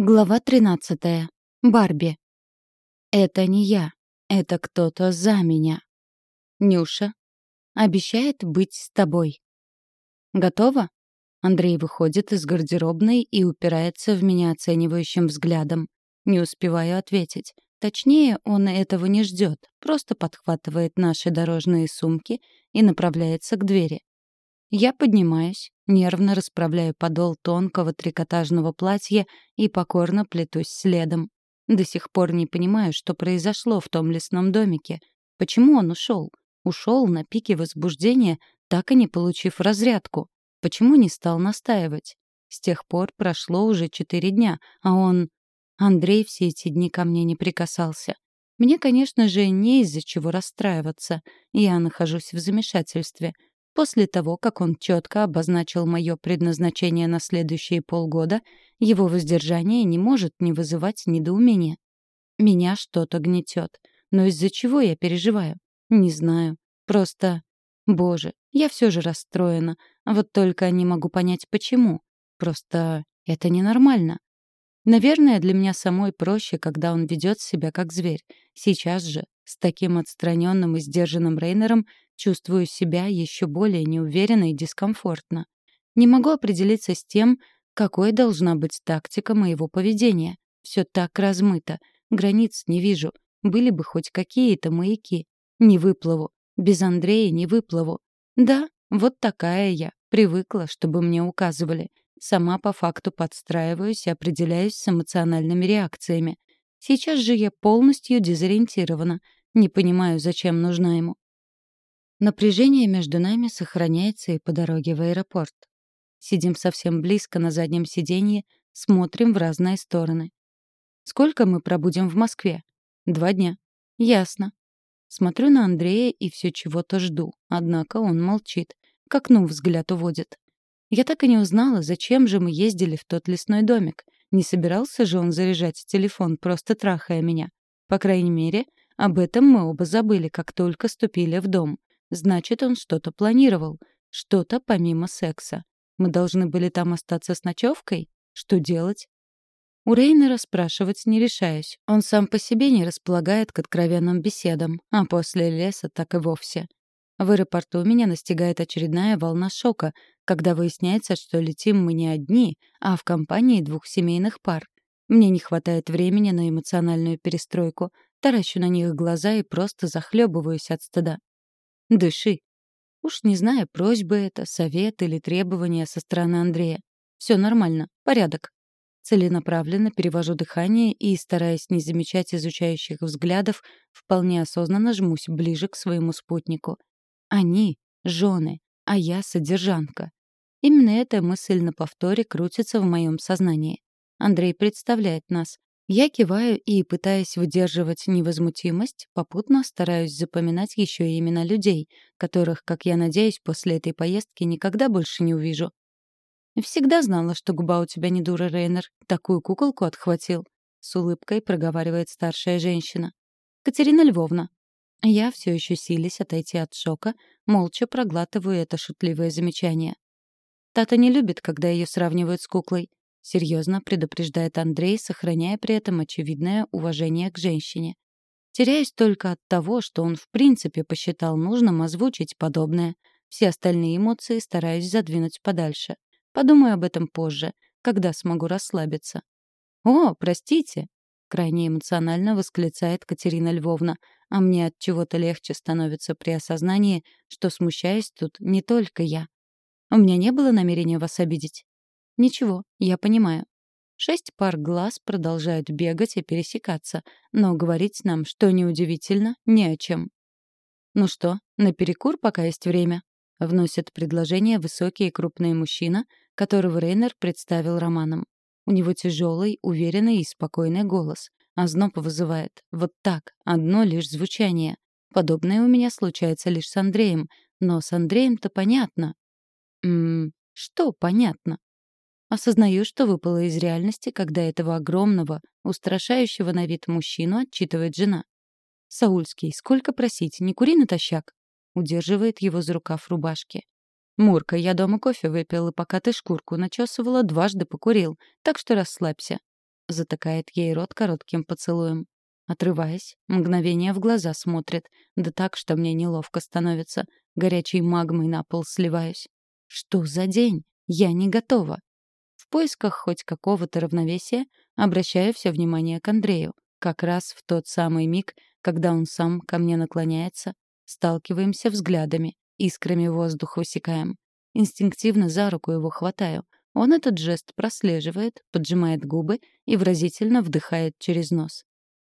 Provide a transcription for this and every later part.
Глава 13. Барби. Это не я. Это кто-то за меня. Нюша. Обещает быть с тобой. Готова? Андрей выходит из гардеробной и упирается в меня оценивающим взглядом. Не успеваю ответить. Точнее, он этого не ждет, просто подхватывает наши дорожные сумки и направляется к двери. Я поднимаюсь, нервно расправляю подол тонкого трикотажного платья и покорно плетусь следом. До сих пор не понимаю, что произошло в том лесном домике. Почему он ушел? Ушел на пике возбуждения, так и не получив разрядку. Почему не стал настаивать? С тех пор прошло уже четыре дня, а он... Андрей все эти дни ко мне не прикасался. Мне, конечно же, не из-за чего расстраиваться. Я нахожусь в замешательстве — После того, как он четко обозначил мое предназначение на следующие полгода, его воздержание не может не вызывать недоумения. Меня что-то гнетет. Но из-за чего я переживаю? Не знаю. Просто... Боже, я все же расстроена. Вот только не могу понять, почему. Просто это ненормально. Наверное, для меня самой проще, когда он ведет себя как зверь. Сейчас же, с таким отстраненным и сдержанным Рейнером, Чувствую себя еще более неуверенно и дискомфортно. Не могу определиться с тем, какой должна быть тактика моего поведения. Все так размыто. Границ не вижу. Были бы хоть какие-то маяки. Не выплыву. Без Андрея не выплыву. Да, вот такая я. Привыкла, чтобы мне указывали. Сама по факту подстраиваюсь и определяюсь с эмоциональными реакциями. Сейчас же я полностью дезориентирована. Не понимаю, зачем нужна ему. Напряжение между нами сохраняется и по дороге в аэропорт. Сидим совсем близко на заднем сиденье, смотрим в разные стороны. Сколько мы пробудем в Москве? Два дня. Ясно. Смотрю на Андрея и все чего-то жду, однако он молчит, к окну взгляд уводит. Я так и не узнала, зачем же мы ездили в тот лесной домик. Не собирался же он заряжать телефон, просто трахая меня. По крайней мере, об этом мы оба забыли, как только ступили в дом. Значит, он что-то планировал. Что-то помимо секса. Мы должны были там остаться с ночевкой? Что делать? У Рейнера спрашивать не решаюсь. Он сам по себе не располагает к откровенным беседам, а после леса так и вовсе. В аэропорту меня настигает очередная волна шока, когда выясняется, что летим мы не одни, а в компании двух семейных пар. Мне не хватает времени на эмоциональную перестройку, таращу на них глаза и просто захлебываюсь от стыда. Дыши. Уж не знаю, просьба это, совет или требование со стороны Андрея. Все нормально, порядок. Целенаправленно перевожу дыхание и, стараясь не замечать изучающих взглядов, вполне осознанно жмусь ближе к своему спутнику. Они — жены, а я — содержанка. Именно эта мысль на повторе крутится в моем сознании. Андрей представляет нас, я киваю и, пытаясь выдерживать невозмутимость, попутно стараюсь запоминать еще и имена людей, которых, как я надеюсь, после этой поездки никогда больше не увижу. «Всегда знала, что губа у тебя не дура, Рейнер. Такую куколку отхватил», — с улыбкой проговаривает старшая женщина. «Катерина Львовна». Я, все еще силясь отойти от шока, молча проглатываю это шутливое замечание. Тата не любит, когда ее сравнивают с куклой. Серьезно предупреждает Андрей, сохраняя при этом очевидное уважение к женщине. Теряюсь только от того, что он в принципе посчитал нужным озвучить подобное. Все остальные эмоции стараюсь задвинуть подальше. Подумаю об этом позже, когда смогу расслабиться. «О, простите!» — крайне эмоционально восклицает Катерина Львовна, а мне от чего-то легче становится при осознании, что смущаюсь тут не только я. У меня не было намерения вас обидеть. Ничего, я понимаю. Шесть пар глаз продолжают бегать и пересекаться, но говорить нам, что неудивительно, не о чем. «Ну что, на перекур, пока есть время?» — вносит предложение высокий и крупный мужчина, которого Рейнер представил романом. У него тяжелый, уверенный и спокойный голос. А зноб вызывает. Вот так, одно лишь звучание. Подобное у меня случается лишь с Андреем. Но с Андреем-то понятно. Ммм, что понятно? Осознаю, что выпало из реальности, когда этого огромного, устрашающего на вид мужчину отчитывает жена. «Саульский, сколько просить, не кури натощак!» Удерживает его за рукав рубашки. «Мурка, я дома кофе выпил, и пока ты шкурку начесывала, дважды покурил, так что расслабься». затыкает ей рот коротким поцелуем. Отрываясь, мгновение в глаза смотрит, да так, что мне неловко становится. Горячей магмой на пол сливаюсь. Что за день? Я не готова. В поисках хоть какого-то равновесия обращаю все внимание к Андрею. Как раз в тот самый миг, когда он сам ко мне наклоняется, сталкиваемся взглядами, искрами воздух высекаем. Инстинктивно за руку его хватаю. Он этот жест прослеживает, поджимает губы и выразительно вдыхает через нос.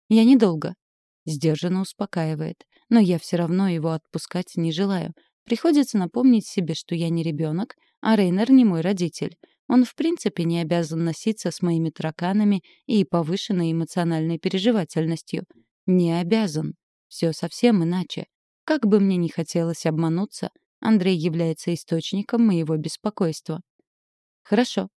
Я недолго. Сдержанно успокаивает. Но я все равно его отпускать не желаю. Приходится напомнить себе, что я не ребенок, а Рейнер не мой родитель. Он в принципе не обязан носиться с моими тараканами и повышенной эмоциональной переживательностью. Не обязан. Все совсем иначе. Как бы мне ни хотелось обмануться, Андрей является источником моего беспокойства. Хорошо.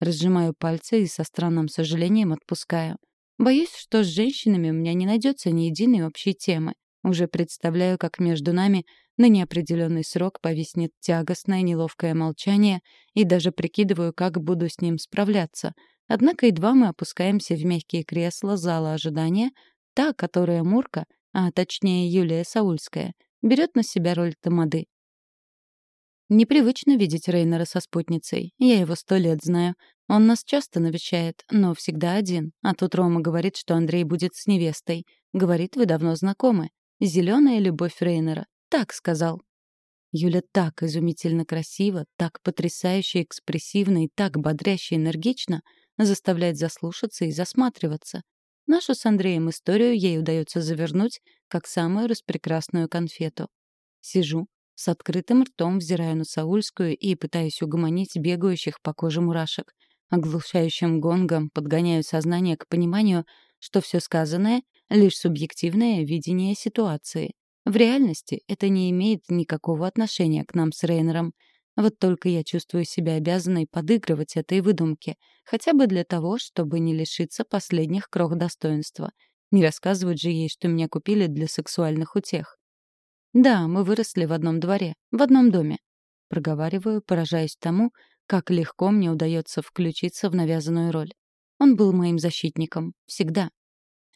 Разжимаю пальцы и со странным сожалением отпускаю. Боюсь, что с женщинами у меня не найдется ни единой общей темы. Уже представляю, как между нами на неопределенный срок повиснет тягостное неловкое молчание и даже прикидываю, как буду с ним справляться. Однако едва мы опускаемся в мягкие кресла зала ожидания, та, которая Мурка, а точнее Юлия Саульская, берет на себя роль тамады. Непривычно видеть Рейнера со спутницей. Я его сто лет знаю. Он нас часто навещает, но всегда один. А тут Рома говорит, что Андрей будет с невестой. Говорит, вы давно знакомы. Зеленая любовь Рейнера. Так сказал. Юля так изумительно красиво, так потрясающе экспрессивно и так бодряще энергично заставляет заслушаться и засматриваться. Нашу с Андреем историю ей удается завернуть, как самую распрекрасную конфету. Сижу, с открытым ртом взираю на Саульскую и пытаюсь угомонить бегающих по коже мурашек. Оглушающим гонгом подгоняю сознание к пониманию, что все сказанное — лишь субъективное видение ситуации. В реальности это не имеет никакого отношения к нам с Рейнером. Вот только я чувствую себя обязанной подыгрывать этой выдумке, хотя бы для того, чтобы не лишиться последних крох достоинства. Не рассказывать же ей, что меня купили для сексуальных утех. «Да, мы выросли в одном дворе, в одном доме». Проговариваю, поражаясь тому, как легко мне удается включиться в навязанную роль. Он был моим защитником. Всегда.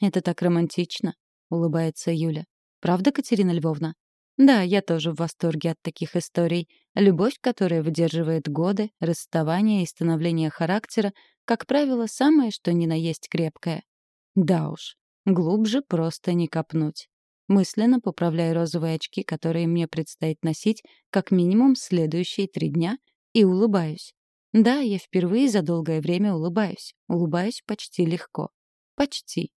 «Это так романтично», — улыбается Юля. «Правда, Катерина Львовна?» «Да, я тоже в восторге от таких историй. Любовь, которая выдерживает годы, расставание и становление характера, как правило, самое что ни на есть крепкое. Да уж, глубже просто не копнуть. Мысленно поправляю розовые очки, которые мне предстоит носить как минимум следующие три дня, и улыбаюсь. Да, я впервые за долгое время улыбаюсь. Улыбаюсь почти легко. Почти.